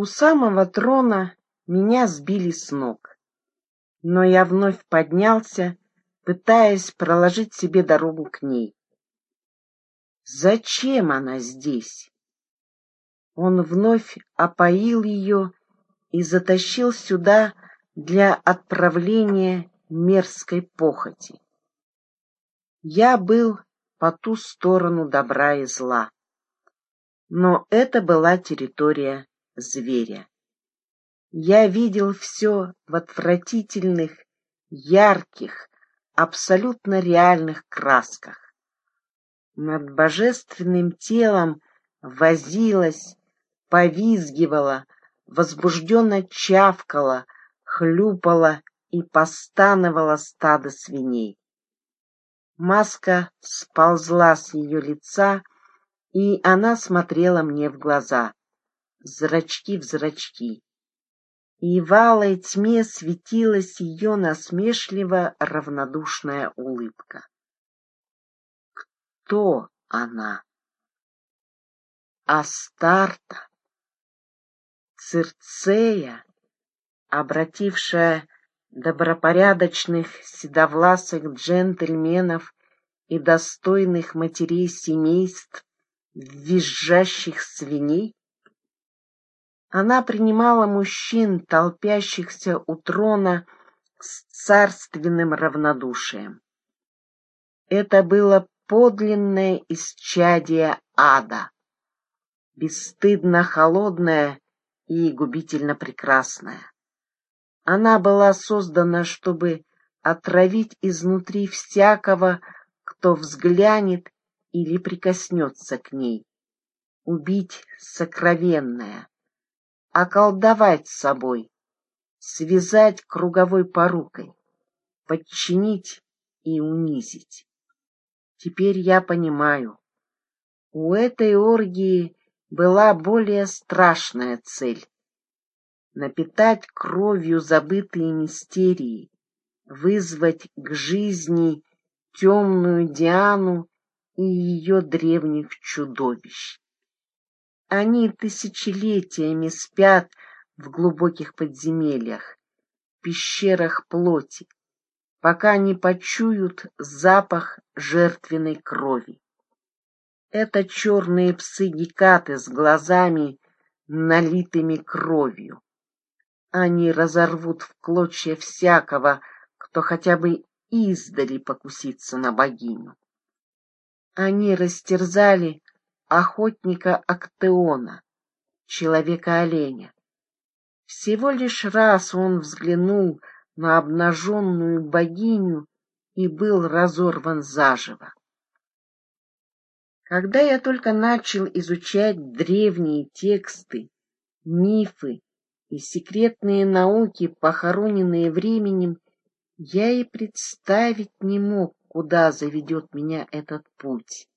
У самого трона меня сбили с ног, но я вновь поднялся, пытаясь проложить себе дорогу к ней. Зачем она здесь? Он вновь опоил ее и затащил сюда для отправления мерзкой похоти. Я был по ту сторону добра и зла, но это была территория зверя. Я видел все в отвратительных, ярких, абсолютно реальных красках. Над божественным телом возилась, повизгивала, возбужденно чавкала, хлюпала и постановала стадо свиней. Маска сползла с ее лица, и она смотрела мне в глаза, зрачки в зрачки. И в алой тьме светилась ее насмешливо равнодушная улыбка кто она? Астарта, Цирцея, обратившая добропорядочных седовласых джентльменов и достойных матерей семейств в визжащих свиней? Она принимала мужчин, толпящихся у трона, с царственным равнодушием. Это было подлинное исчадие ада, бесстыдно холодная и губительно прекрасная. Она была создана, чтобы отравить изнутри всякого, кто взглянет или прикоснется к ней, убить сокровенное, околдовать собой, связать круговой порукой, подчинить и унизить. Теперь я понимаю. У этой оргии была более страшная цель — напитать кровью забытые мистерии, вызвать к жизни темную Диану и ее древних чудовищ. Они тысячелетиями спят в глубоких подземельях, пещерах плоти, пока не почуют запах жертвенной крови. Это черные псы-гекаты с глазами, налитыми кровью. Они разорвут в клочья всякого, кто хотя бы издали покусится на богиню. Они растерзали охотника Актеона, человека-оленя. Всего лишь раз он взглянул на обнаженную богиню и был разорван заживо. Когда я только начал изучать древние тексты, мифы и секретные науки, похороненные временем, я и представить не мог, куда заведет меня этот путь.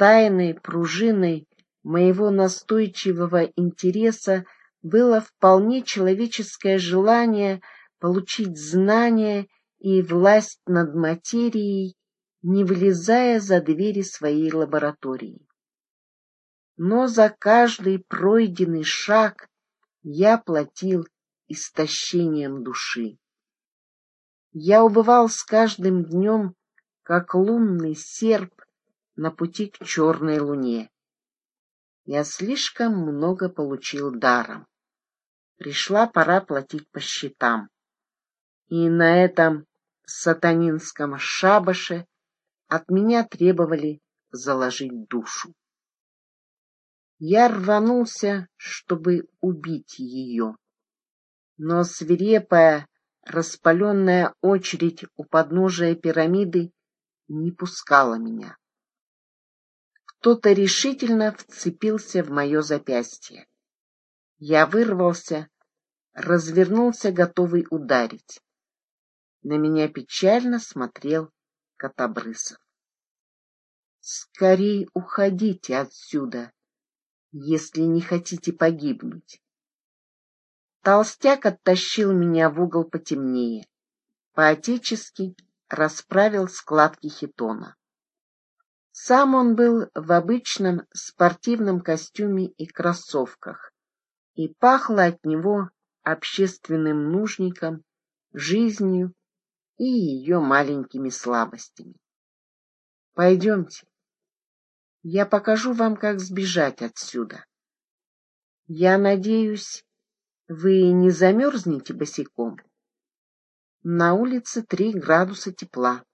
Тайной пружиной моего настойчивого интереса было вполне человеческое желание — получить знания и власть над материей, не вылезая за двери своей лаборатории. Но за каждый пройденный шаг я платил истощением души. Я убывал с каждым днем, как лунный серп на пути к черной луне. Я слишком много получил даром. Пришла пора платить по счетам и на этом сатанинском шабаше от меня требовали заложить душу. Я рванулся, чтобы убить ее, но свирепая, распаленная очередь у подножия пирамиды не пускала меня. Кто-то решительно вцепился в мое запястье. Я вырвался, развернулся, готовый ударить. На меня печально смотрел Котобрысов. Скорей уходите отсюда, если не хотите погибнуть. Толстяк оттащил меня в угол потемнее, поотечески расправил складки хитона. Сам он был в обычном спортивном костюме и кроссовках, и пахло от него общественным нужником, жизнью и ее маленькими слабостями. Пойдемте, я покажу вам, как сбежать отсюда. Я надеюсь, вы не замерзнете босиком. На улице три градуса тепла.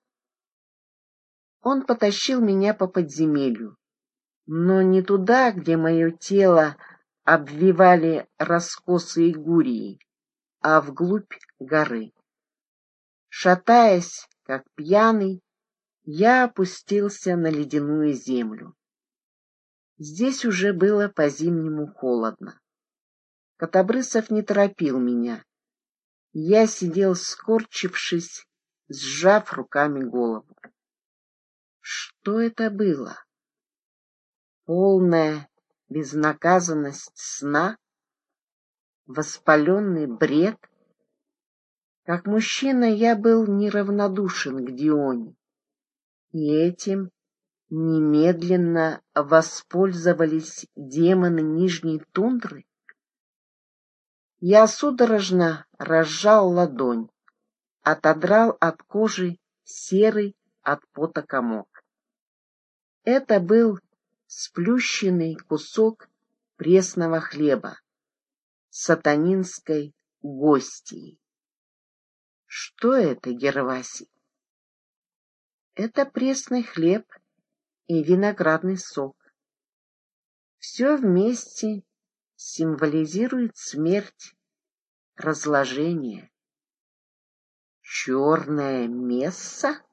Он потащил меня по подземелью, но не туда, где мое тело обвивали раскосы гурии, а вглубь горы. Шатаясь, как пьяный, я опустился на ледяную землю. Здесь уже было по-зимнему холодно. Котобрысов не торопил меня. Я сидел, скорчившись, сжав руками голову. Что это было? Полная безнаказанность сна? Воспаленный бред? Как мужчина я был неравнодушен к Дионе, и этим немедленно воспользовались демоны Нижней Тундры? Я судорожно разжал ладонь, отодрал от кожи серый от пота комок. Это был сплющенный кусок пресного хлеба сатанинской гостьей. Что это, Гервасий? Это пресный хлеб и виноградный сок. Все вместе символизирует смерть, разложение. Черная месса?